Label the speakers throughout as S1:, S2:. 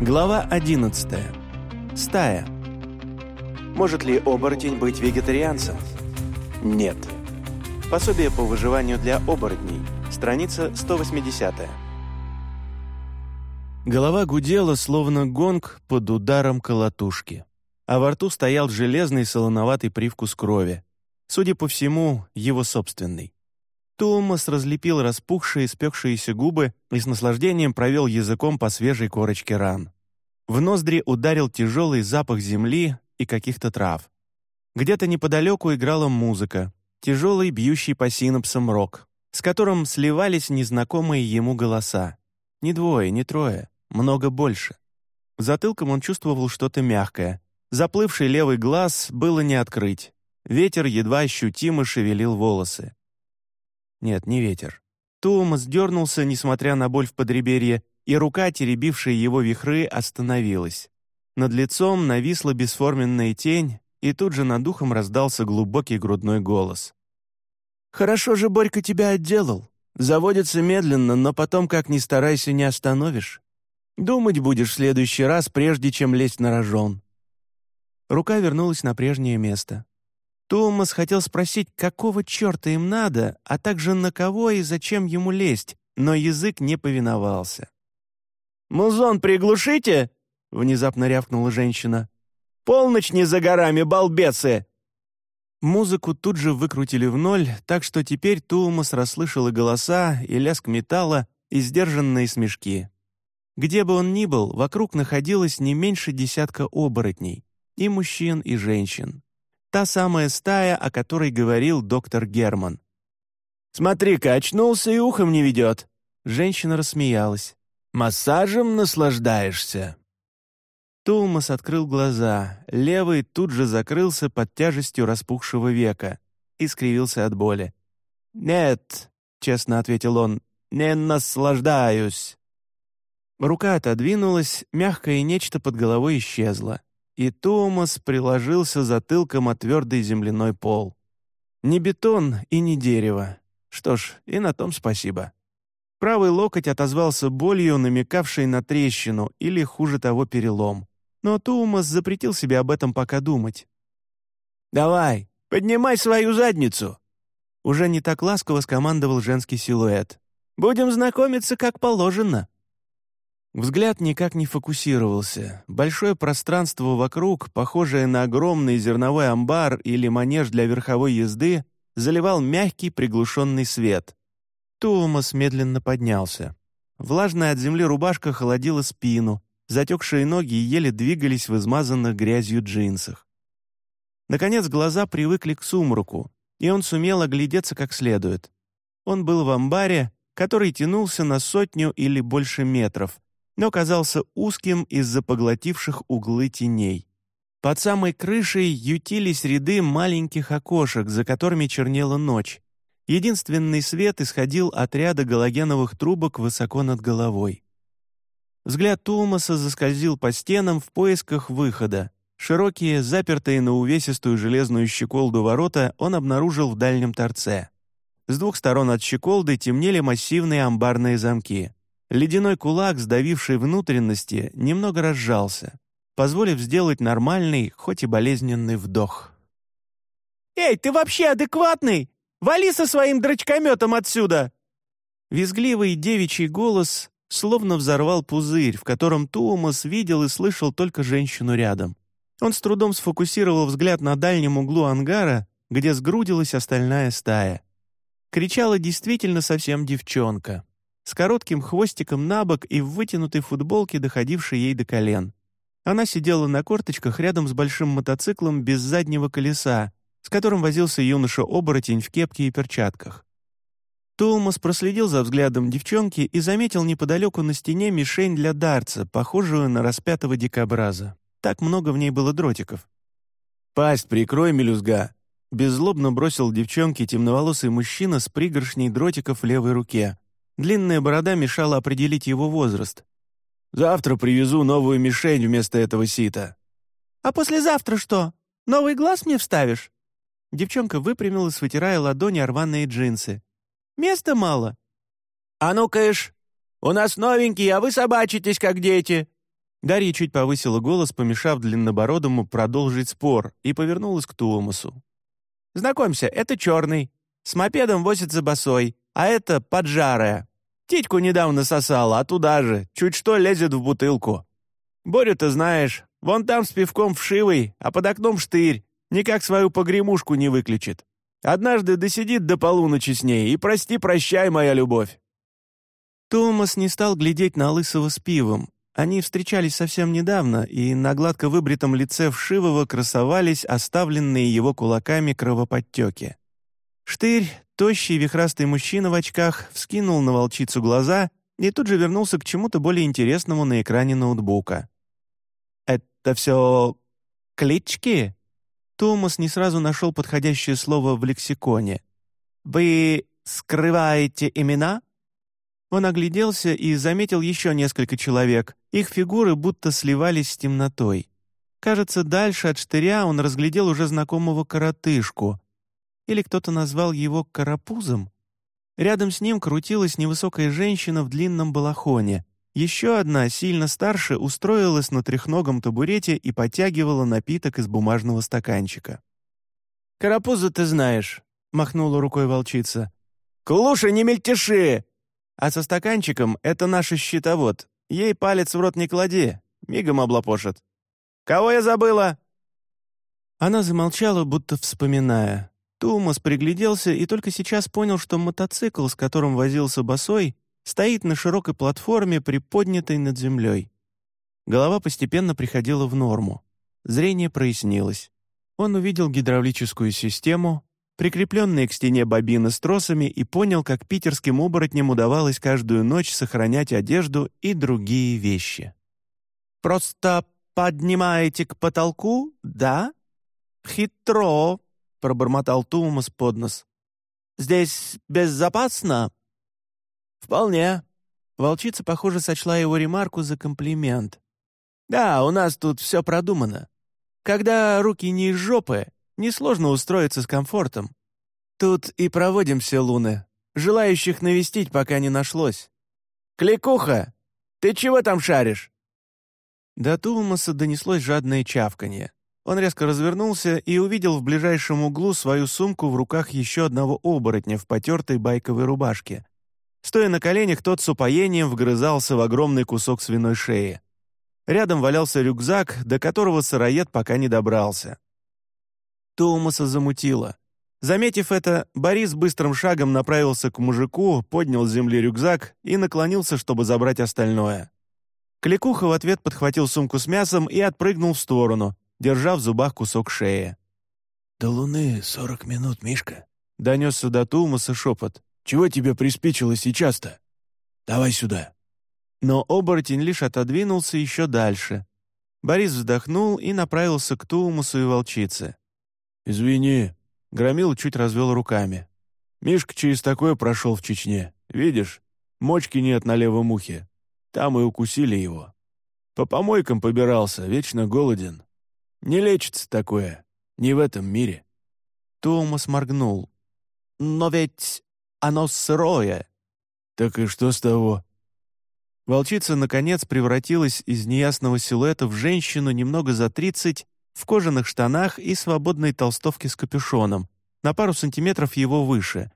S1: Глава 11. Стая. Может ли оборотень быть вегетарианцем? Нет. Пособие по выживанию для оборотней. Страница 180. Голова гудела, словно гонг под ударом колотушки. А во рту стоял железный солоноватый привкус крови. Судя по всему, его собственный. Томас разлепил распухшие, спекшиеся губы и с наслаждением провел языком по свежей корочке ран. В ноздри ударил тяжелый запах земли и каких-то трав. Где-то неподалеку играла музыка, тяжелый, бьющий по синапсам рок, с которым сливались незнакомые ему голоса. Не двое, не трое, много больше. Затылком он чувствовал что-то мягкое. Заплывший левый глаз было не открыть. Ветер едва ощутимо шевелил волосы. Нет, не ветер. Томас дернулся, несмотря на боль в подреберье, и рука, теребившая его вихры, остановилась. Над лицом нависла бесформенная тень, и тут же над духом раздался глубокий грудной голос. «Хорошо же Борька тебя отделал. Заводится медленно, но потом, как ни старайся, не остановишь. Думать будешь в следующий раз, прежде чем лезть на рожон». Рука вернулась на прежнее место. Томас хотел спросить, какого черта им надо, а также на кого и зачем ему лезть, но язык не повиновался. «Музон приглушите!» — внезапно рявкнула женщина. «Полночь не за горами, балбесы!» Музыку тут же выкрутили в ноль, так что теперь Тулмас расслышал и голоса, и лязг металла, и сдержанные смешки. Где бы он ни был, вокруг находилось не меньше десятка оборотней, и мужчин, и женщин. Та самая стая, о которой говорил доктор Герман. «Смотри-ка, очнулся и ухом не ведет!» Женщина рассмеялась. «Массажем наслаждаешься?» Тулмас открыл глаза, левый тут же закрылся под тяжестью распухшего века и скривился от боли. «Нет», — честно ответил он, — «не наслаждаюсь». Рука отодвинулась, мягкое нечто под головой исчезло и Томас приложился затылком о твердый земляной пол. Не бетон и не дерево. Что ж, и на том спасибо. Правый локоть отозвался болью, намекавшей на трещину или, хуже того, перелом. Но Томас запретил себе об этом пока думать. «Давай, поднимай свою задницу!» Уже не так ласково скомандовал женский силуэт. «Будем знакомиться, как положено». Взгляд никак не фокусировался. Большое пространство вокруг, похожее на огромный зерновой амбар или манеж для верховой езды, заливал мягкий приглушенный свет. Томас медленно поднялся. Влажная от земли рубашка холодила спину, затекшие ноги еле двигались в измазанных грязью джинсах. Наконец глаза привыкли к сумраку, и он сумел оглядеться как следует. Он был в амбаре, который тянулся на сотню или больше метров — но казался узким из-за поглотивших углы теней. Под самой крышей ютились ряды маленьких окошек, за которыми чернела ночь. Единственный свет исходил от ряда галогеновых трубок высоко над головой. Взгляд Тулмаса заскользил по стенам в поисках выхода. Широкие, запертые на увесистую железную щеколду ворота он обнаружил в дальнем торце. С двух сторон от щеколды темнели массивные амбарные замки. Ледяной кулак, сдавивший внутренности, немного разжался, позволив сделать нормальный, хоть и болезненный вдох. «Эй, ты вообще адекватный? Вали со своим дрочкометом отсюда!» Визгливый девичий голос словно взорвал пузырь, в котором Туумас видел и слышал только женщину рядом. Он с трудом сфокусировал взгляд на дальнем углу ангара, где сгрудилась остальная стая. Кричала действительно совсем девчонка с коротким хвостиком на бок и в вытянутой футболке, доходившей ей до колен. Она сидела на корточках рядом с большим мотоциклом без заднего колеса, с которым возился юноша-оборотень в кепке и перчатках. Томас проследил за взглядом девчонки и заметил неподалеку на стене мишень для дарца, похожую на распятого дикобраза. Так много в ней было дротиков. «Пасть прикрой, мелюзга!» Беззлобно бросил девчонке темноволосый мужчина с пригоршней дротиков в левой руке. Длинная борода мешала определить его возраст. «Завтра привезу новую мишень вместо этого сита». «А послезавтра что? Новый глаз мне вставишь?» Девчонка выпрямилась, вытирая ладони о рваные джинсы. «Места мало». «А ну, кэш! У нас новенький, а вы собачитесь, как дети!» Дарья чуть повысила голос, помешав длиннобородому продолжить спор, и повернулась к Туомасу. «Знакомься, это черный. С мопедом возится босой, а это поджарая. Титьку недавно сосала, а туда же, чуть что лезет в бутылку. Борю ты знаешь, вон там с пивком вшивый, а под окном штырь, никак свою погремушку не выключит. Однажды досидит до полуночи с ней, и прости-прощай, моя любовь». Томас не стал глядеть на Лысого с пивом. Они встречались совсем недавно, и на гладко выбритом лице Вшивого красовались оставленные его кулаками кровоподтеки. Штырь, тощий вихрастый мужчина в очках, вскинул на волчицу глаза и тут же вернулся к чему-то более интересному на экране ноутбука. «Это все клички?» Томас не сразу нашел подходящее слово в лексиконе. «Вы скрываете имена?» Он огляделся и заметил еще несколько человек. Их фигуры будто сливались с темнотой. Кажется, дальше от штыря он разглядел уже знакомого коротышку. Или кто-то назвал его карапузом. Рядом с ним крутилась невысокая женщина в длинном балахоне. Еще одна, сильно старше, устроилась на трехногом табурете и потягивала напиток из бумажного стаканчика. «Карапуза ты знаешь», — махнула рукой волчица. «Клуша, не мельтеши!» А со стаканчиком это наш щитовод. Ей палец в рот не клади, мигом облапошит. Кого я забыла?» Она замолчала, будто вспоминая. Тумас пригляделся и только сейчас понял, что мотоцикл, с которым возился босой, стоит на широкой платформе, приподнятой над землей. Голова постепенно приходила в норму. Зрение прояснилось. Он увидел гидравлическую систему, прикрепленные к стене бобины с тросами, и понял, как питерским оборотням удавалось каждую ночь сохранять одежду и другие вещи. «Просто поднимаете к потолку, да? Хитро!» — пробормотал Тумас под нос. «Здесь безопасно?» «Вполне». Волчица, похоже, сочла его ремарку за комплимент. «Да, у нас тут все продумано. Когда руки не из жопы, Несложно устроиться с комфортом. Тут и проводим все луны. Желающих навестить пока не нашлось. «Кликуха, ты чего там шаришь?» До Тулмаса донеслось жадное чавканье. Он резко развернулся и увидел в ближайшем углу свою сумку в руках еще одного оборотня в потертой байковой рубашке. Стоя на коленях, тот с упоением вгрызался в огромный кусок свиной шеи. Рядом валялся рюкзак, до которого сыроед пока не добрался. Томаса замутило. Заметив это, Борис быстрым шагом направился к мужику, поднял с земли рюкзак и наклонился, чтобы забрать остальное. Кликуха в ответ подхватил сумку с мясом и отпрыгнул в сторону, держа в зубах кусок шеи.
S2: «До луны сорок минут, Мишка», —
S1: донесся до Тулмаса шепот.
S2: «Чего тебе приспичило сейчас-то? Давай сюда».
S1: Но оборотень лишь отодвинулся еще дальше. Борис вздохнул и направился к Тулмусу и волчице.
S2: «Извини», —
S1: Громил чуть развел руками.
S2: «Мишка через такое прошел в Чечне. Видишь, мочки нет на левом ухе. Там и укусили его. По помойкам побирался, вечно голоден. Не лечится такое, не в этом мире».
S1: Томас моргнул. «Но ведь оно сырое».
S2: «Так и что с того?»
S1: Волчица, наконец, превратилась из неясного силуэта в женщину немного за тридцать в кожаных штанах и свободной толстовке с капюшоном, на пару сантиметров его выше,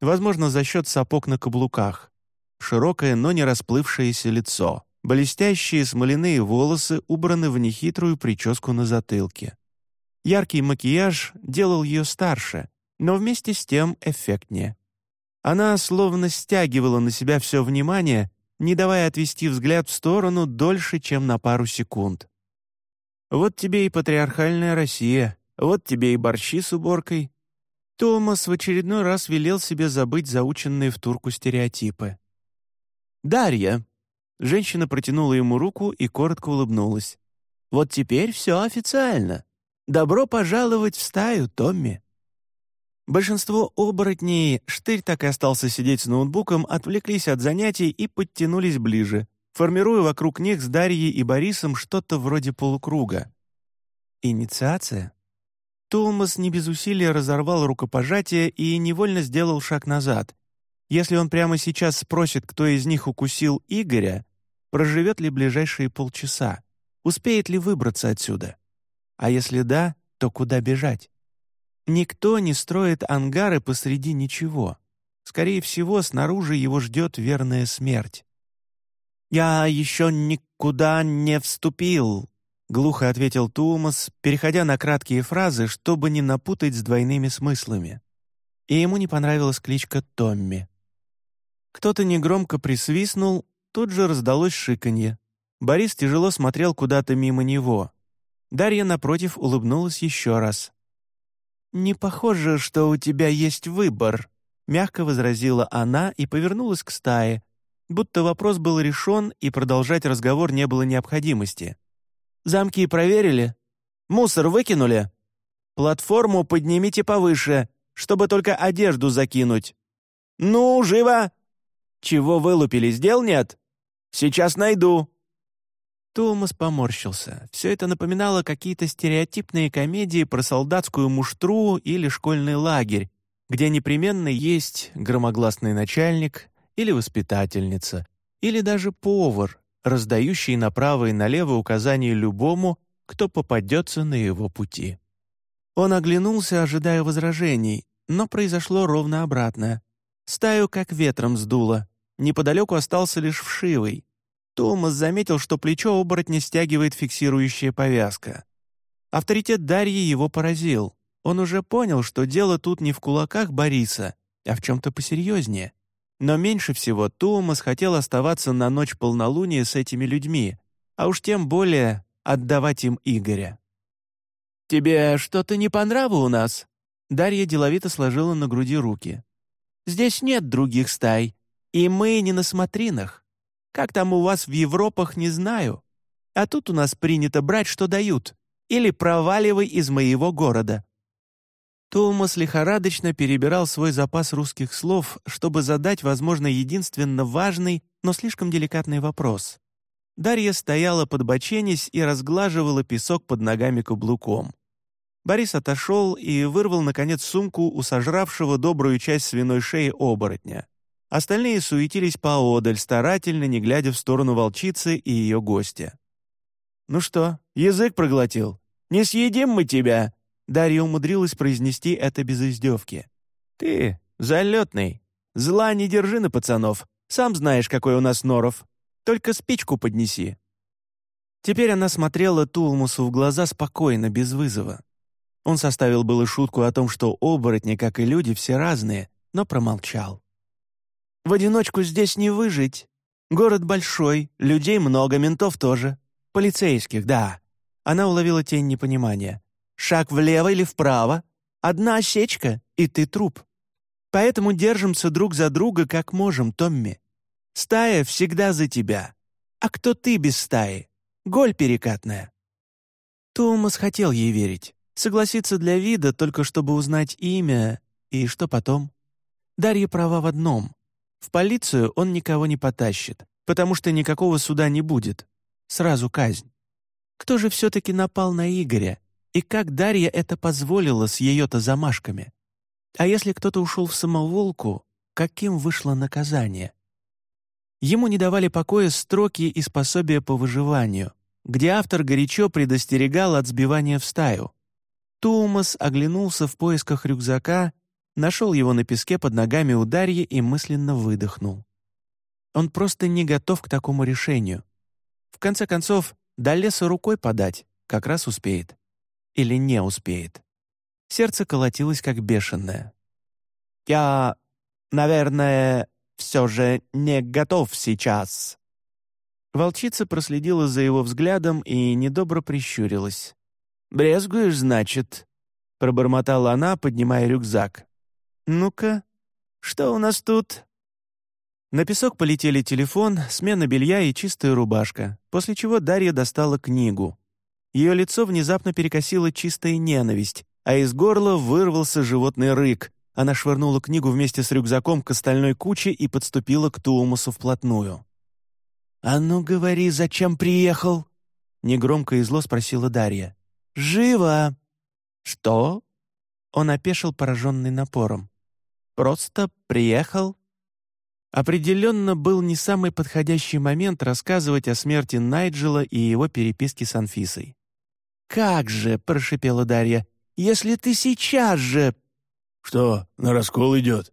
S1: возможно, за счет сапог на каблуках. Широкое, но не расплывшееся лицо. Блестящие смоляные волосы убраны в нехитрую прическу на затылке. Яркий макияж делал ее старше, но вместе с тем эффектнее. Она словно стягивала на себя все внимание, не давая отвести взгляд в сторону дольше, чем на пару секунд. Вот тебе и патриархальная Россия, вот тебе и борщи с уборкой. Томас в очередной раз велел себе забыть заученные в турку стереотипы. «Дарья!» Женщина протянула ему руку и коротко улыбнулась. «Вот теперь все официально. Добро пожаловать в стаю, Томми!» Большинство оборотней, Штырь так и остался сидеть с ноутбуком, отвлеклись от занятий и подтянулись ближе, формируя вокруг них с Дарьей и Борисом что-то вроде полукруга. Инициация? Тулмас не без усилия разорвал рукопожатие и невольно сделал шаг назад. Если он прямо сейчас спросит, кто из них укусил Игоря, проживет ли ближайшие полчаса. Успеет ли выбраться отсюда? А если да, то куда бежать? Никто не строит ангары посреди ничего. Скорее всего, снаружи его ждет верная смерть. «Я еще никуда не вступил», — глухо ответил Тумас, переходя на краткие фразы, чтобы не напутать с двойными смыслами. И ему не понравилась кличка Томми. Кто-то негромко присвистнул, тут же раздалось шиканье. Борис тяжело смотрел куда-то мимо него. Дарья, напротив, улыбнулась еще раз. «Не похоже, что у тебя есть выбор», мягко возразила она и повернулась к стае, будто вопрос был решен и продолжать разговор не было необходимости. «Замки проверили? Мусор выкинули? Платформу поднимите повыше, чтобы только одежду закинуть. Ну, живо! Чего вылупились, дел нет? Сейчас найду!» Томас поморщился. Все это напоминало какие-то стереотипные комедии про солдатскую муштру или школьный лагерь, где непременно есть громогласный начальник или воспитательница, или даже повар, раздающий направо и налево указания любому, кто попадется на его пути. Он оглянулся, ожидая возражений, но произошло ровно обратное. Стаю как ветром сдуло. Неподалеку остался лишь вшивый. Томас заметил, что плечо оборотня стягивает фиксирующая повязка. Авторитет Дарьи его поразил. Он уже понял, что дело тут не в кулаках Бориса, а в чем-то посерьезнее. Но меньше всего Туумас хотел оставаться на ночь полнолуния с этими людьми, а уж тем более отдавать им Игоря. «Тебе что-то не по нраву у нас?» Дарья деловито сложила на груди руки. «Здесь нет других стай, и мы не на смотринах. Как там у вас в Европах, не знаю. А тут у нас принято брать, что дают, или проваливай из моего города. Томас лихорадочно перебирал свой запас русских слов, чтобы задать, возможно, единственно важный, но слишком деликатный вопрос. Дарья стояла под боченись и разглаживала песок под ногами каблуком. Борис отошел и вырвал, наконец, сумку у сожравшего добрую часть свиной шеи оборотня. Остальные суетились поодаль, старательно не глядя в сторону волчицы и ее гостя. «Ну что, язык проглотил? Не съедим мы тебя!» Дарья умудрилась произнести это без издевки. «Ты, залетный, зла не держи на пацанов. Сам знаешь, какой у нас норов. Только спичку поднеси». Теперь она смотрела Тулмусу в глаза спокойно, без вызова. Он составил было шутку о том, что оборотни, как и люди, все разные, но промолчал. «В одиночку здесь не выжить. Город большой, людей много, ментов тоже. Полицейских, да». Она уловила тень непонимания. Шаг влево или вправо, одна осечка, и ты труп. Поэтому держимся друг за друга, как можем, Томми. Стая всегда за тебя. А кто ты без стаи? Голь перекатная». Томас хотел ей верить, согласиться для вида, только чтобы узнать имя, и что потом. Дарья права в одном. В полицию он никого не потащит, потому что никакого суда не будет. Сразу казнь. Кто же все-таки напал на Игоря, и как Дарья это позволила с ее-то замашками? А если кто-то ушел в самоволку, каким вышло наказание? Ему не давали покоя строки и пособия по выживанию, где автор горячо предостерегал от сбивания в стаю. Тумас оглянулся в поисках рюкзака, нашел его на песке под ногами у Дарьи и мысленно выдохнул. Он просто не готов к такому решению. В конце концов, до леса рукой подать, как раз успеет или не успеет. Сердце колотилось как бешеное. «Я, наверное, все же не готов сейчас». Волчица проследила за его взглядом и недобро прищурилась. «Брезгуешь, значит?» — пробормотала она, поднимая рюкзак. «Ну-ка, что у нас тут?» На песок полетели телефон, смена белья и чистая рубашка, после чего Дарья достала книгу. Ее лицо внезапно перекосило чистая ненависть, а из горла вырвался животный рык. Она швырнула книгу вместе с рюкзаком к остальной куче и подступила к Туумусу вплотную. «А ну говори, зачем приехал?» Негромко и зло спросила Дарья. «Живо!» «Что?» Он опешил, пораженный напором. «Просто приехал?» Определенно был не самый подходящий момент рассказывать о смерти Найджела и его переписке с Анфисой. «Как же!» — прошипела Дарья. «Если ты сейчас же...»
S2: «Что, на раскол идет?»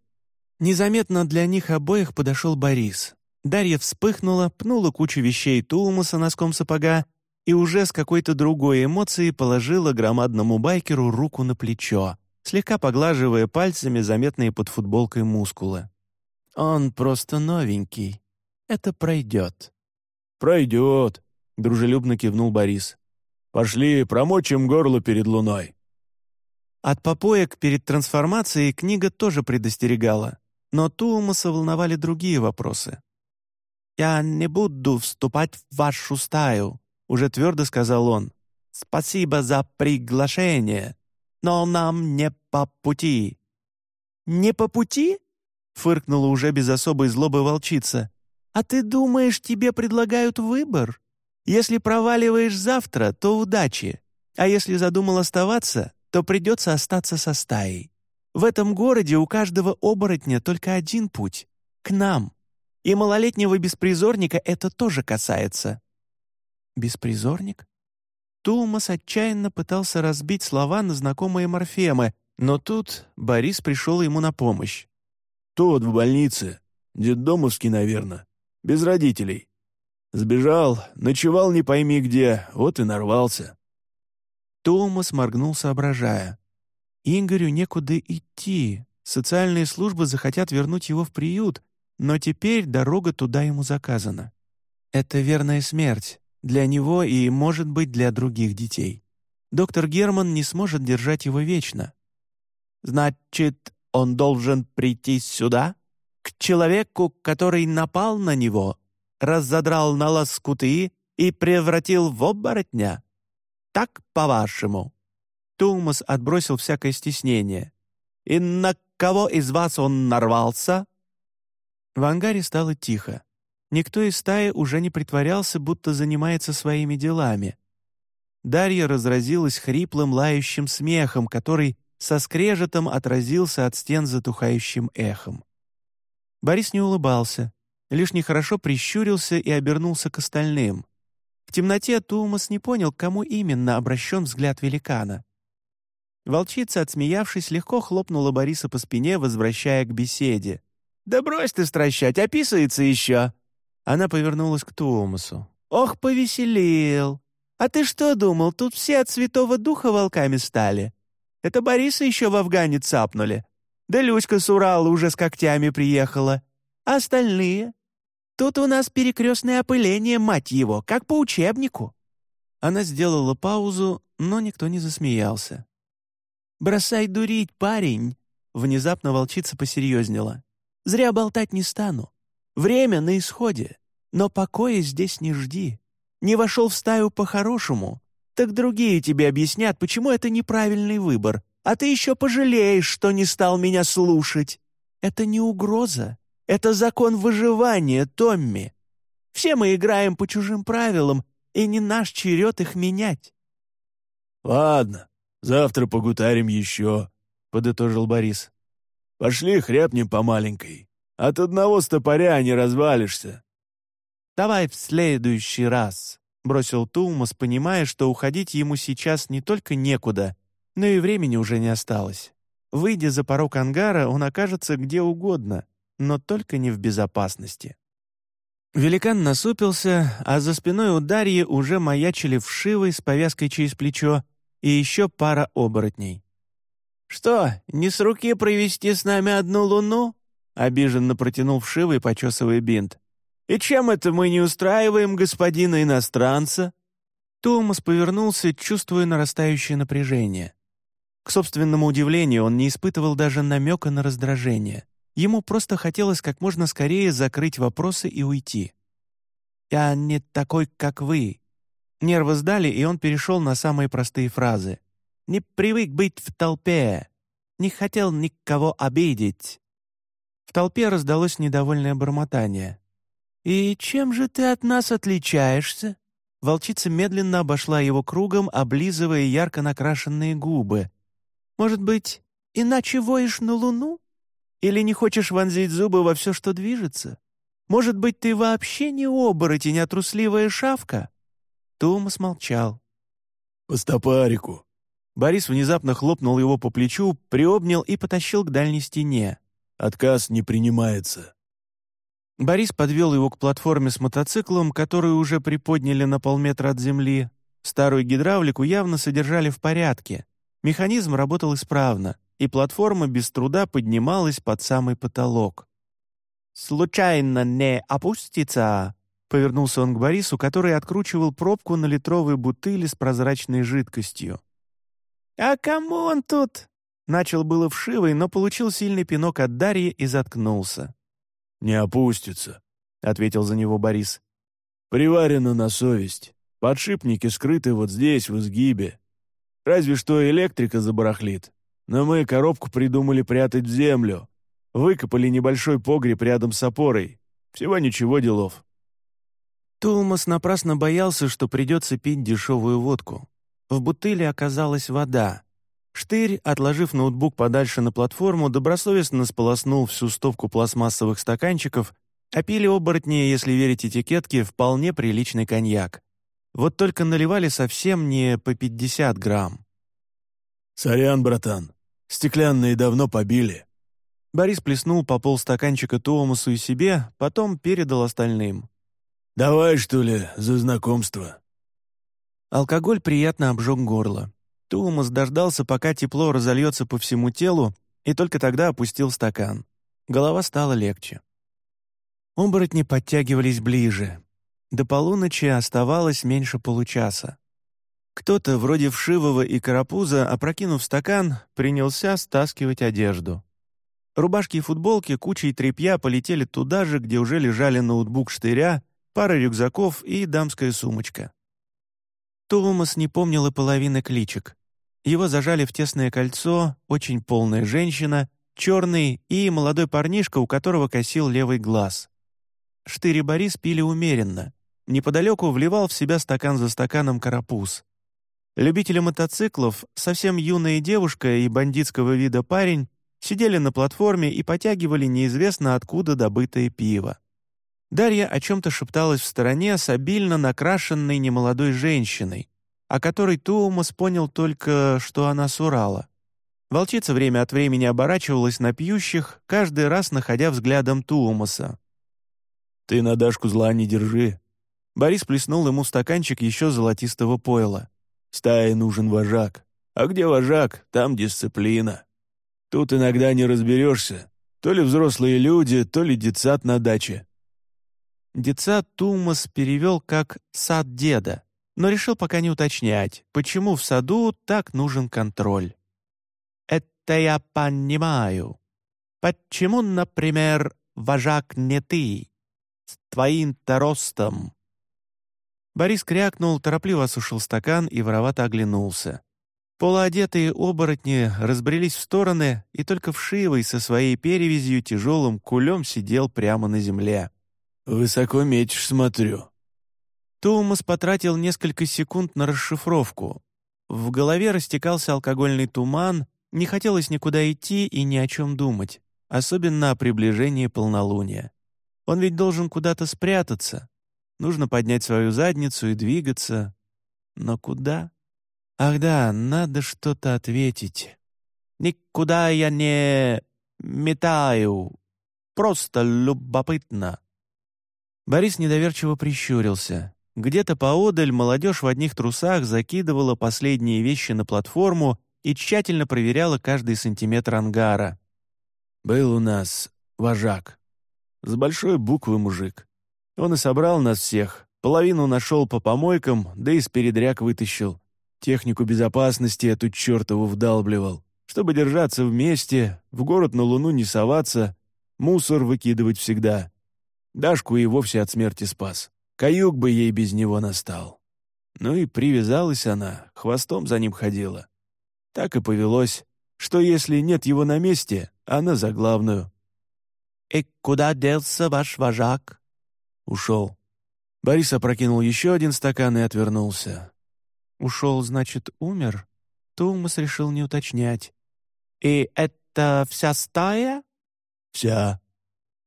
S1: Незаметно для них обоих подошел Борис. Дарья вспыхнула, пнула кучу вещей Туумаса носком сапога и уже с какой-то другой эмоцией положила громадному байкеру руку на плечо, слегка поглаживая пальцами заметные под футболкой мускулы. «Он просто новенький. Это пройдет».
S2: «Пройдет», — дружелюбно кивнул Борис. «Пошли, промочим горло перед луной».
S1: От попоек перед трансформацией книга тоже предостерегала, но Туумаса волновали другие вопросы. «Я не буду вступать в вашу стаю», — уже твердо сказал он. «Спасибо за приглашение, но нам не по пути». «Не по пути?» Фыркнула уже без особой злобы волчица. «А ты думаешь, тебе предлагают выбор? Если проваливаешь завтра, то удачи. А если задумал оставаться, то придется остаться со стаей. В этом городе у каждого оборотня только один путь — к нам. И малолетнего беспризорника это тоже касается». «Беспризорник?» Тулмас отчаянно пытался разбить слова на знакомые морфемы, но тут Борис пришел ему на помощь.
S2: Тот в больнице. Детдомовский, наверное. Без родителей. Сбежал, ночевал не пойми где, вот и нарвался».
S1: Томас моргнул, соображая. «Игорю некуда идти. Социальные службы захотят вернуть его в приют, но теперь дорога туда ему заказана. Это верная смерть для него и, может быть, для других детей. Доктор Герман не сможет держать его вечно». «Значит, он должен прийти сюда, к человеку, который напал на него, разодрал на лоскуты и превратил в оборотня? Так, по-вашему?» Тумас отбросил всякое стеснение. «И на кого из вас он нарвался?» В ангаре стало тихо. Никто из стаи уже не притворялся, будто занимается своими делами. Дарья разразилась хриплым лающим смехом, который со скрежетом отразился от стен затухающим эхом. Борис не улыбался, лишь нехорошо прищурился и обернулся к остальным. В темноте Тумас не понял, к кому именно обращен взгляд великана. Волчица, отсмеявшись, легко хлопнула Бориса по спине, возвращая к беседе. «Да брось ты стращать, описывается еще!» Она повернулась к Туумасу. «Ох, повеселил! А ты что думал, тут все от Святого Духа волками стали? Это Бориса еще в Афгане цапнули. Да Люська с Урала уже с когтями приехала. А остальные? Тут у нас перекрестное опыление, мать его, как по учебнику». Она сделала паузу, но никто не засмеялся. «Бросай дурить, парень!» Внезапно волчица посерьезнела. «Зря болтать не стану. Время на исходе, но покоя здесь не жди. Не вошел в стаю по-хорошему, так другие тебе объяснят, почему это неправильный выбор, а ты еще пожалеешь, что не стал меня слушать. Это не угроза, это закон выживания, Томми. Все мы играем по чужим правилам, и не наш черед их менять».
S2: «Ладно, завтра погутарим еще», — подытожил Борис. «Пошли хряпнем по маленькой. От одного стопоря не развалишься».
S1: «Давай в следующий раз», бросил Тулмас, понимая, что уходить ему сейчас не только некуда, но и времени уже не осталось. Выйдя за порог ангара, он окажется где угодно, но только не в безопасности. Великан насупился, а за спиной у Дарьи уже маячили вшивы с повязкой через плечо и еще пара оборотней. «Что, не с руки провести с нами одну луну?» — обиженно протянул вшивый, почесывая бинт. «И чем это мы не устраиваем господина иностранца?» Томас повернулся, чувствуя нарастающее напряжение. К собственному удивлению, он не испытывал даже намека на раздражение. Ему просто хотелось как можно скорее закрыть вопросы и уйти. «Я не такой, как вы». Нервы сдали, и он перешел на самые простые фразы. «Не привык быть в толпе. Не хотел никого обидеть». В толпе раздалось недовольное бормотание. «И чем же ты от нас отличаешься?» Волчица медленно обошла его кругом, облизывая ярко накрашенные губы. «Может быть, иначе воешь на луну?» Или не хочешь вонзить зубы во все, что движется? Может быть, ты вообще не оборотень, а трусливая шавка?» Томас молчал.
S2: «По стопарику».
S1: Борис внезапно хлопнул его по плечу, приобнял и потащил к дальней стене.
S2: «Отказ не принимается».
S1: Борис подвел его к платформе с мотоциклом, которую уже приподняли на полметра от земли. Старую гидравлику явно содержали в порядке. Механизм работал исправно, и платформа без труда поднималась под самый потолок. «Случайно не опустится?» — повернулся он к Борису, который откручивал пробку на литровой бутыли с прозрачной жидкостью. «А кому он тут?» Начал было вшивый, но получил сильный пинок от Дарьи и заткнулся.
S2: «Не опустится», — ответил за него Борис. «Приварено на совесть. Подшипники скрыты вот здесь, в изгибе. Разве что электрика забарахлит. Но мы коробку придумали прятать в землю. Выкопали небольшой погреб рядом с опорой. Всего ничего делов».
S1: Тулмас напрасно боялся, что придется пить дешевую водку. В бутыле оказалась вода. Штырь, отложив ноутбук подальше на платформу, добросовестно сполоснул всю стопку пластмассовых стаканчиков, а пили оборотни, если верить этикетке, вполне приличный коньяк. Вот только наливали совсем не по 50 грамм.
S2: «Сорян, братан, стеклянные давно побили».
S1: Борис плеснул по полстаканчика Туомасу и себе, потом передал остальным.
S2: «Давай, что ли, за знакомство?»
S1: Алкоголь приятно обжег горло. Туумас дождался, пока тепло разольется по всему телу, и только тогда опустил стакан. Голова стала легче. Оборотни подтягивались ближе. До полуночи оставалось меньше получаса. Кто-то, вроде Вшивого и Карапуза, опрокинув стакан, принялся стаскивать одежду. Рубашки и футболки кучей тряпья полетели туда же, где уже лежали ноутбук штыря, пара рюкзаков и дамская сумочка. Томас не помнил и половины кличек. Его зажали в тесное кольцо очень полная женщина, черный и молодой парнишка, у которого косил левый глаз. Штырь и Борис пили умеренно. Неподалеку вливал в себя стакан за стаканом карапуз. Любители мотоциклов, совсем юная девушка и бандитского вида парень сидели на платформе и потягивали неизвестно откуда добытое пиво. Дарья о чем-то шепталась в стороне с обильно накрашенной немолодой женщиной, о которой Туумас понял только, что она с Урала. Волчица время от времени оборачивалась на пьющих, каждый раз находя взглядом Туумаса.
S2: «Ты на Дашку зла не держи».
S1: Борис плеснул ему стаканчик еще золотистого пойла.
S2: «Стае нужен вожак. А где вожак, там дисциплина. Тут иногда не разберешься. То ли взрослые люди, то ли детсад на даче.
S1: Детсад Тумас перевел как «сад деда», но решил пока не уточнять, почему в саду так нужен контроль. «Это я понимаю. Почему, например, вожак не ты, с твоим-то ростом?» Борис крякнул, торопливо осушил стакан и воровато оглянулся. Полуодетые оборотни разбрелись в стороны, и только вшивый со своей перевязью тяжелым кулем сидел прямо на земле.
S2: «Высоко метишь, смотрю».
S1: Томас потратил несколько секунд на расшифровку. В голове растекался алкогольный туман, не хотелось никуда идти и ни о чем думать, особенно о приближении полнолуния. Он ведь должен куда-то спрятаться. Нужно поднять свою задницу и двигаться. Но куда? Ах да, надо что-то ответить. «Никуда я не метаю. Просто любопытно». Борис недоверчиво прищурился. Где-то поодаль молодежь в одних трусах закидывала последние вещи на платформу и тщательно проверяла каждый сантиметр ангара.
S2: «Был у нас вожак. С большой буквы мужик. Он и собрал нас всех. Половину нашел по помойкам, да и с передряг вытащил. Технику безопасности эту чертову вдалбливал. Чтобы держаться вместе, в город на Луну не соваться, мусор выкидывать всегда. Дашку и вовсе от смерти спас. Каюк бы ей без него настал. Ну и привязалась она, хвостом за ним ходила. Так и повелось, что если нет его на месте, она за главную.
S1: «И куда делся ваш вожак?»
S2: Ушел. Борис опрокинул еще один стакан и отвернулся.
S1: «Ушел, значит, умер?» Тулмас решил не уточнять. «И это вся стая?»
S2: «Вся».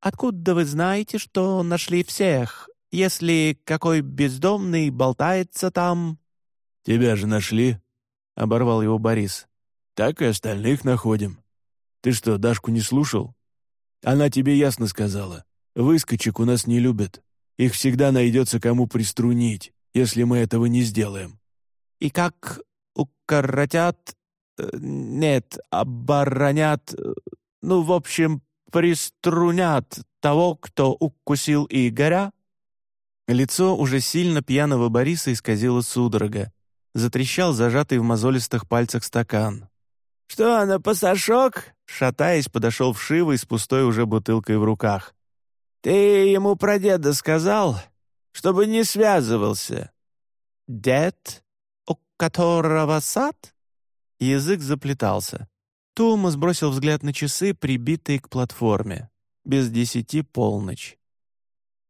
S1: «Откуда вы знаете, что нашли всех, если какой бездомный болтается там?»
S2: «Тебя же нашли», — оборвал его Борис. «Так и остальных находим. Ты что, Дашку не слушал? Она тебе ясно сказала. Выскочек у нас не любят. Их всегда найдется кому приструнить, если мы этого не сделаем».
S1: «И как укоротят... Э, нет, оборонят... Э, ну, в общем, приструнят того, кто укусил Игоря?» Лицо уже сильно пьяного Бориса исказило судорога. Затрещал зажатый в мозолистых пальцах стакан. «Что, на пасашок?» Шатаясь, подошел Вшивый с пустой уже бутылкой в руках. «Ты ему про деда сказал, чтобы не связывался?» «Дед, у которого сад?» Язык заплетался. Томас бросил взгляд на часы, прибитые к платформе. Без десяти полночь.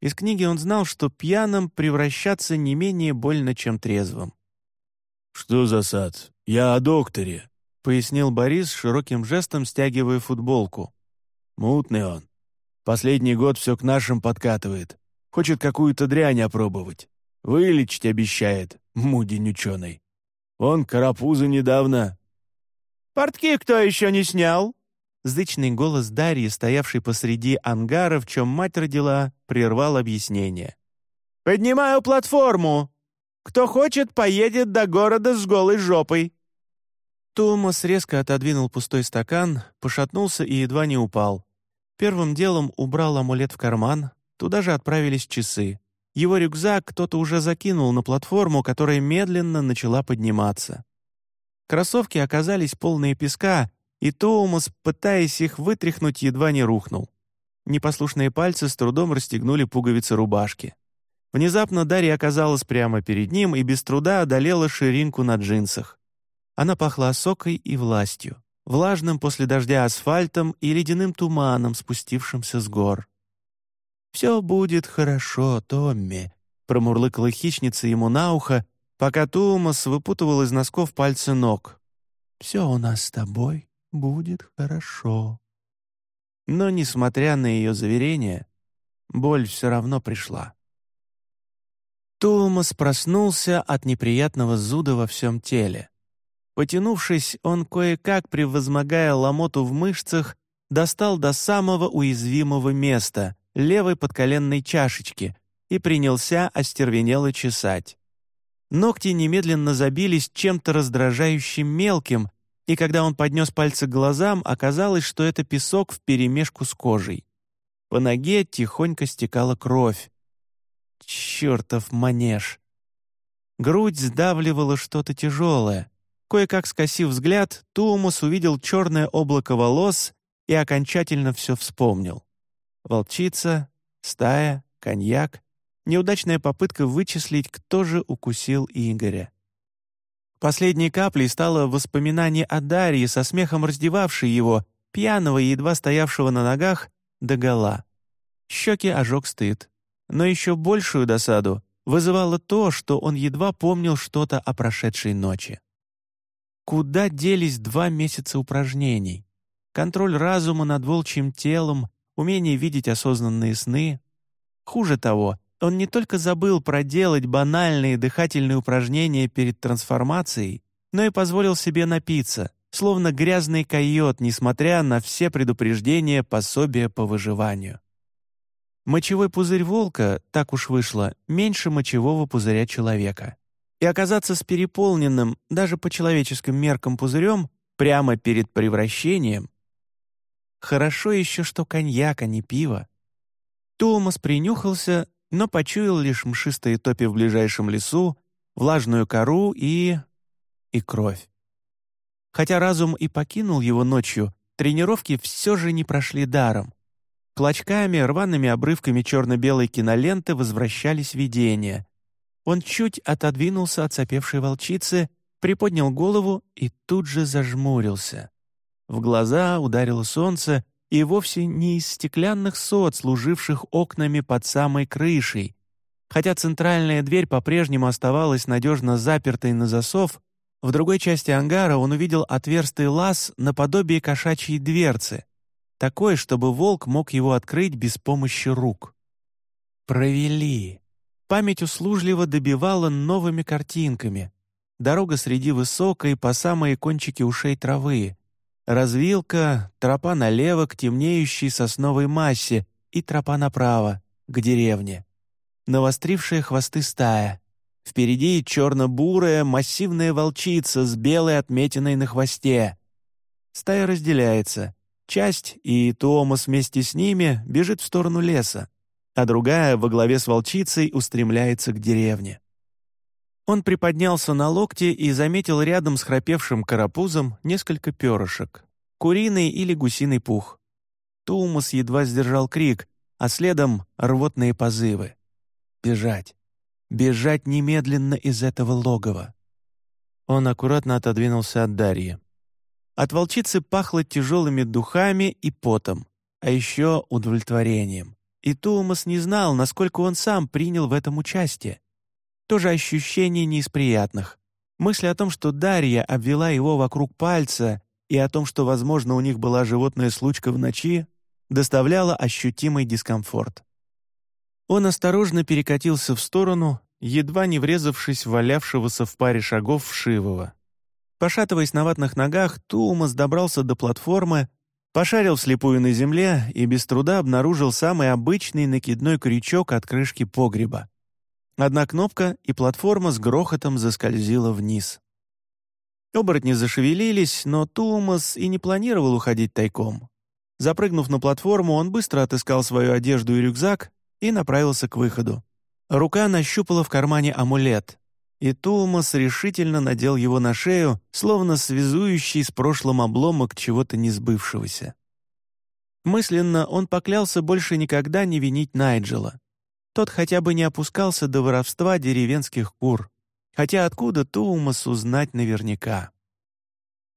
S1: Из книги он знал, что пьяным превращаться не менее больно, чем трезвым.
S2: «Что за сад? Я о докторе», — пояснил Борис широким жестом, стягивая футболку. «Мутный он. Последний год все к нашим подкатывает. Хочет какую-то дрянь опробовать. Вылечить обещает, мудень ученый. Он карапузы недавно
S1: «Портки кто еще не снял?» Зычный голос Дарьи, стоявший посреди ангара, в чем мать родила, прервал объяснение. «Поднимаю платформу! Кто хочет, поедет до города с голой жопой!» Томас резко отодвинул пустой стакан, пошатнулся и едва не упал. Первым делом убрал амулет в карман, туда же отправились часы. Его рюкзак кто-то уже закинул на платформу, которая медленно начала подниматься. Кроссовки оказались полные песка, и Тоумас, пытаясь их вытряхнуть, едва не рухнул. Непослушные пальцы с трудом расстегнули пуговицы рубашки. Внезапно Дарья оказалась прямо перед ним и без труда одолела ширинку на джинсах. Она пахла осокой и властью, влажным после дождя асфальтом и ледяным туманом, спустившимся с гор. «Все будет хорошо, Томми», — промурлыкала хищница ему на ухо, пока Томас выпутывал из носков пальцы ног. «Все у нас с тобой будет хорошо». Но, несмотря на ее заверение, боль все равно пришла. Томас проснулся от неприятного зуда во всем теле. Потянувшись, он кое-как, превозмогая ломоту в мышцах, достал до самого уязвимого места, левой подколенной чашечки, и принялся остервенело чесать. Ногти немедленно забились чем-то раздражающим мелким, и когда он поднес пальцы к глазам, оказалось, что это песок вперемешку с кожей. По ноге тихонько стекала кровь. Чертов манеж! Грудь сдавливала что-то тяжелое. Кое-как скосив взгляд, Туумус увидел черное облако волос и окончательно все вспомнил. Волчица, стая, коньяк, неудачная попытка вычислить, кто же укусил Игоря. Последней каплей стало воспоминание о Дарье, со смехом раздевавшей его, пьяного и едва стоявшего на ногах, догола. Щеки ожег стыд. Но еще большую досаду вызывало то, что он едва помнил что-то о прошедшей ночи. Куда делись два месяца упражнений? Контроль разума над волчьим телом, умение видеть осознанные сны. Хуже того, он не только забыл проделать банальные дыхательные упражнения перед трансформацией, но и позволил себе напиться, словно грязный койот, несмотря на все предупреждения пособия по выживанию. Мочевой пузырь волка, так уж вышло, меньше мочевого пузыря человека. И оказаться с переполненным, даже по человеческим меркам пузырем, прямо перед превращением. Хорошо еще, что коньяк, а не пиво. Томас принюхался, но почуял лишь мшистые топи в ближайшем лесу, влажную кору и... и кровь. Хотя разум и покинул его ночью, тренировки все же не прошли даром. Клочками, рваными обрывками черно-белой киноленты возвращались видения. Он чуть отодвинулся от сопевшей волчицы, приподнял голову и тут же зажмурился. В глаза ударило солнце, и вовсе не из стеклянных сот, служивших окнами под самой крышей. Хотя центральная дверь по-прежнему оставалась надежно запертой на засов, в другой части ангара он увидел отверстый лаз наподобие кошачьей дверцы. такой, чтобы волк мог его открыть без помощи рук. Провели. Память услужливо добивала новыми картинками. Дорога среди высокой по самые кончики ушей травы. Развилка, тропа налево к темнеющей сосновой массе и тропа направо, к деревне. Навострившие хвосты стая. Впереди черно-бурая массивная волчица с белой отметиной на хвосте. Стая разделяется. Часть, и Томас вместе с ними, бежит в сторону леса, а другая во главе с волчицей устремляется к деревне. Он приподнялся на локте и заметил рядом с храпевшим карапузом несколько перышек. Куриный или гусиный пух. Томас едва сдержал крик, а следом — рвотные позывы. Бежать. Бежать немедленно из этого логова. Он аккуратно отодвинулся от Дарьи. От волчицы пахло тяжелыми духами и потом, а еще удовлетворением. И Туумас не знал, насколько он сам принял в этом участие. Тоже ощущение не из приятных. Мысль о том, что Дарья обвела его вокруг пальца, и о том, что, возможно, у них была животная случка в ночи, доставляла ощутимый дискомфорт. Он осторожно перекатился в сторону, едва не врезавшись в валявшегося в паре шагов вшивого. Пошатываясь на ватных ногах, Туумас добрался до платформы, пошарил вслепую на земле и без труда обнаружил самый обычный накидной крючок от крышки погреба. Одна кнопка, и платформа с грохотом заскользила вниз. Оборотни зашевелились, но Туумас и не планировал уходить тайком. Запрыгнув на платформу, он быстро отыскал свою одежду и рюкзак и направился к выходу. Рука нащупала в кармане амулет, и Туумас решительно надел его на шею, словно связующий с прошлым обломок чего-то несбывшегося. Мысленно он поклялся больше никогда не винить Найджела. Тот хотя бы не опускался до воровства деревенских кур. Хотя откуда Туумас узнать наверняка?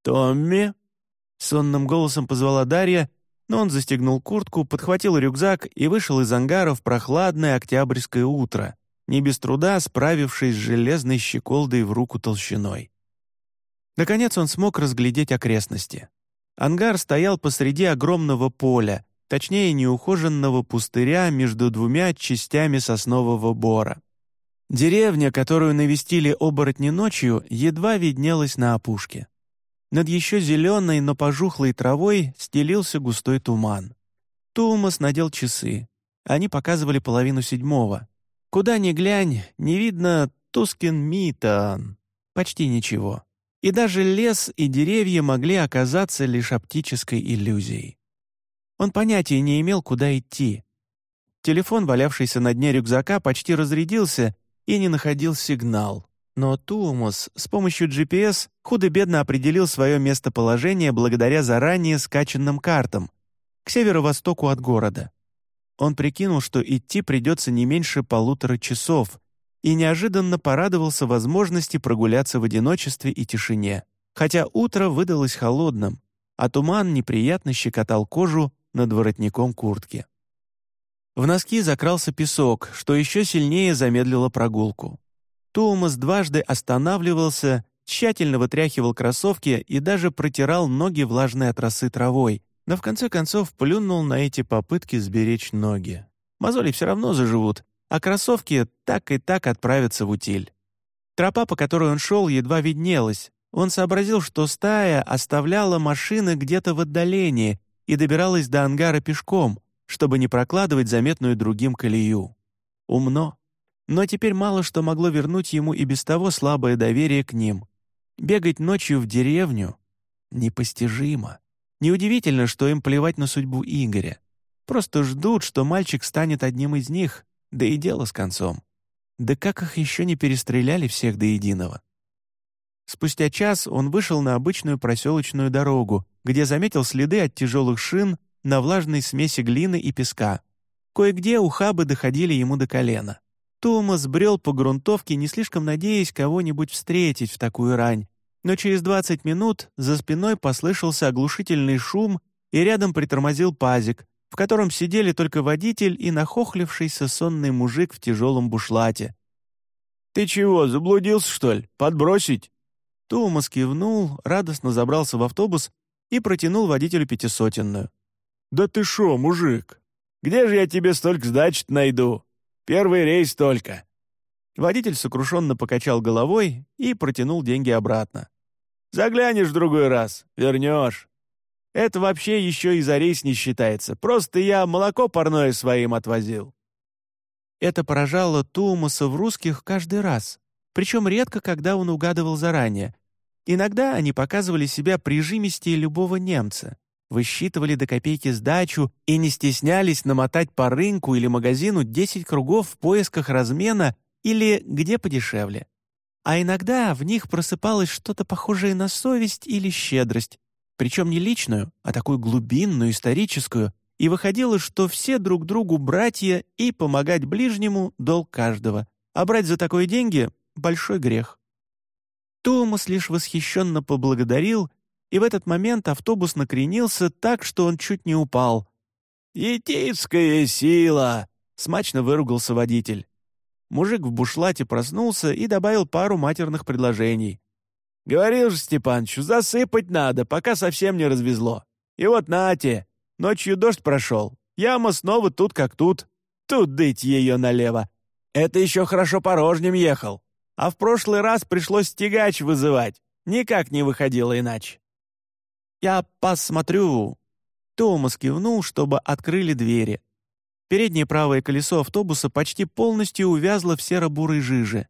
S1: «Томми?» — сонным голосом позвала Дарья, но он застегнул куртку, подхватил рюкзак и вышел из ангара в прохладное октябрьское утро, не без труда справившись с железной щеколдой в руку толщиной. Наконец он смог разглядеть окрестности. Ангар стоял посреди огромного поля, точнее неухоженного пустыря между двумя частями соснового бора. Деревня, которую навестили оборотни ночью, едва виднелась на опушке. Над еще зеленой, но пожухлой травой стелился густой туман. Тумас надел часы. Они показывали половину седьмого. Куда ни глянь, не видно Тускин Митан. Почти ничего. И даже лес и деревья могли оказаться лишь оптической иллюзией. Он понятия не имел, куда идти. Телефон, валявшийся на дне рюкзака, почти разрядился и не находил сигнал. Но Туумус с помощью GPS худо-бедно определил свое местоположение благодаря заранее скачанным картам к северо-востоку от города. Он прикинул, что идти придется не меньше полутора часов, и неожиданно порадовался возможности прогуляться в одиночестве и тишине, хотя утро выдалось холодным, а туман неприятно щекотал кожу над воротником куртки. В носки закрался песок, что еще сильнее замедлило прогулку. Туумас дважды останавливался, тщательно вытряхивал кроссовки и даже протирал ноги влажной от росы травой, но в конце концов плюнул на эти попытки сберечь ноги. Мозоли все равно заживут, а кроссовки так и так отправятся в утиль. Тропа, по которой он шел, едва виднелась. Он сообразил, что стая оставляла машины где-то в отдалении и добиралась до ангара пешком, чтобы не прокладывать заметную другим колею. Умно. Но теперь мало что могло вернуть ему и без того слабое доверие к ним. Бегать ночью в деревню — непостижимо. Неудивительно, что им плевать на судьбу Игоря. Просто ждут, что мальчик станет одним из них, да и дело с концом. Да как их еще не перестреляли всех до единого? Спустя час он вышел на обычную проселочную дорогу, где заметил следы от тяжелых шин на влажной смеси глины и песка. Кое-где ухабы доходили ему до колена. Томас брел по грунтовке, не слишком надеясь кого-нибудь встретить в такую рань, но через 20 минут за спиной послышался оглушительный шум, и рядом притормозил пазик, в котором сидели только водитель и нахохлившийся сонный мужик в тяжелом бушлате.
S2: «Ты чего, заблудился, что ли? Подбросить?»
S1: Томас кивнул, радостно забрался в автобус и протянул водителю пятисотенную.
S2: «Да ты шо, мужик? Где же я тебе столько сдач найду? Первый рейс только».
S1: Водитель сокрушенно покачал головой и протянул деньги обратно.
S2: «Заглянешь в другой раз, вернешь. Это вообще еще и за рейс не считается, просто я молоко парное своим отвозил».
S1: Это поражало Туумаса в русских каждый раз, причем редко, когда он угадывал заранее. Иногда они показывали себя прижимистее любого немца, высчитывали до копейки сдачу и не стеснялись намотать по рынку или магазину 10 кругов в поисках размена или где подешевле. А иногда в них просыпалось что-то похожее на совесть или щедрость, причем не личную, а такую глубинную, историческую, и выходило, что все друг другу братья и помогать ближнему — долг каждого, а брать за такое деньги — большой грех. Томас лишь восхищенно поблагодарил, и в этот момент автобус накренился так, что он чуть не упал.
S2: «Етицкая сила!»
S1: — смачно выругался водитель. Мужик в бушлате проснулся и добавил пару матерных предложений.
S2: «Говорил же Степанчу, засыпать надо, пока совсем не развезло. И вот нате, ночью дождь прошел, яма снова тут как тут. Тут дыть ее налево. Это еще хорошо порожнем ехал. А в прошлый раз пришлось тягач вызывать. Никак не выходило иначе».
S1: «Я посмотрю». Томас кивнул, чтобы открыли двери. Переднее правое колесо автобуса почти полностью увязло в серо-бурой жиже.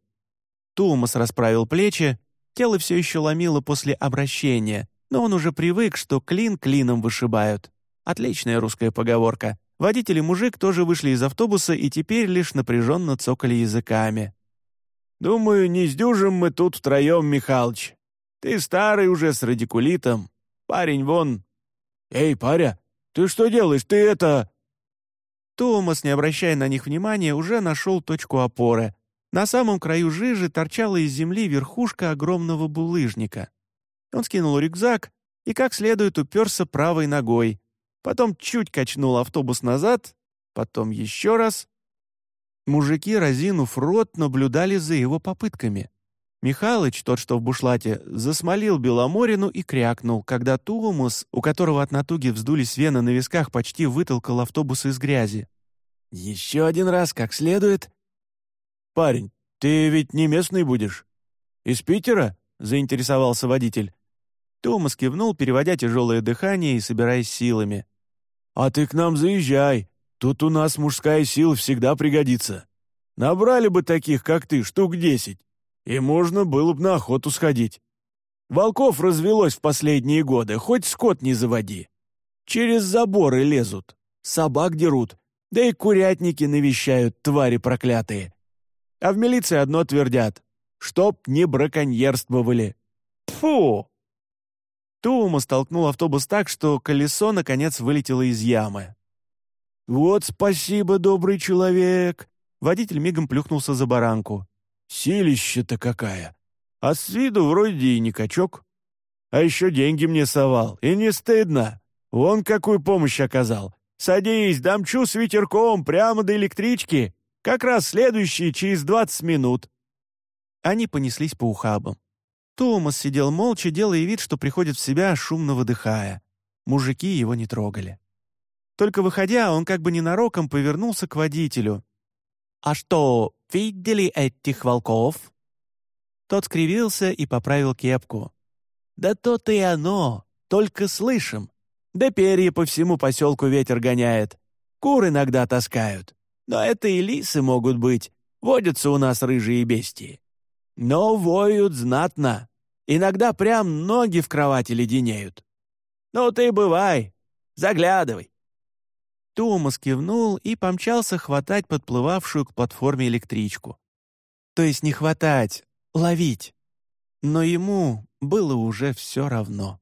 S1: Томас расправил плечи, тело все еще ломило после обращения, но он уже привык, что клин клином вышибают. Отличная русская поговорка. Водитель и мужик тоже вышли из автобуса и теперь лишь напряженно цокали языками.
S2: «Думаю, не сдюжим мы тут втроем, Михалыч. Ты старый уже с радикулитом. Парень вон...» «Эй, паря, ты что делаешь? Ты это...»
S1: Томас, не обращая на них внимания, уже нашел точку опоры. На самом краю жижи торчала из земли верхушка огромного булыжника. Он скинул рюкзак и как следует уперся правой ногой. Потом чуть качнул автобус назад, потом еще раз. Мужики, разинув рот, наблюдали за его попытками. Михалыч, тот, что в бушлате, засмолил Беломорину и крякнул, когда Туумус, у которого от натуги вздулись вены на висках, почти вытолкал автобус из грязи.
S2: «Еще один раз, как следует». «Парень, ты ведь не местный будешь? Из Питера?» — заинтересовался водитель.
S1: Томас кивнул, переводя тяжелое дыхание и собираясь силами.
S2: «А ты к нам заезжай. Тут у нас мужская сила всегда пригодится. Набрали бы таких, как ты, штук десять и можно было бы на охоту сходить. Волков развелось в последние годы, хоть скот не заводи. Через заборы лезут, собак дерут, да и курятники навещают, твари проклятые. А в милиции одно твердят, чтоб не браконьерствовали. Фу!
S1: Тума столкнул автобус так, что колесо, наконец, вылетело из ямы.
S2: «Вот спасибо, добрый человек!»
S1: Водитель мигом плюхнулся за баранку.
S2: Силища-то какая! А с виду вроде и не качок. А еще деньги мне совал, и не стыдно. Вон какую помощь оказал. Садись, дамчу с ветерком прямо до электрички. Как раз следующие через двадцать минут».
S1: Они понеслись по ухабам. Томас сидел молча, делая вид, что приходит в себя, шумно выдыхая. Мужики его не трогали. Только выходя, он как бы ненароком повернулся к водителю. «А что, видели этих волков?» Тот скривился и поправил кепку. «Да то-то и оно, только слышим. Да перья по всему поселку ветер гоняет. Кур иногда таскают. Но это и лисы могут быть. Водятся у нас рыжие бестии. Но воют знатно. Иногда прям ноги в кровати леденеют. Ну ты бывай, заглядывай. Томас кивнул и помчался хватать подплывавшую к платформе электричку. То есть не хватать, ловить. Но ему было уже все равно.